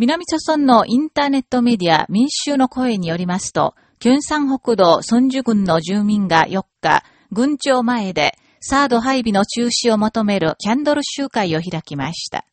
南朝村のインターネットメディア民衆の声によりますと、キュンサン北道ソンジュ郡の住民が4日、郡庁前でサード配備の中止を求めるキャンドル集会を開きました。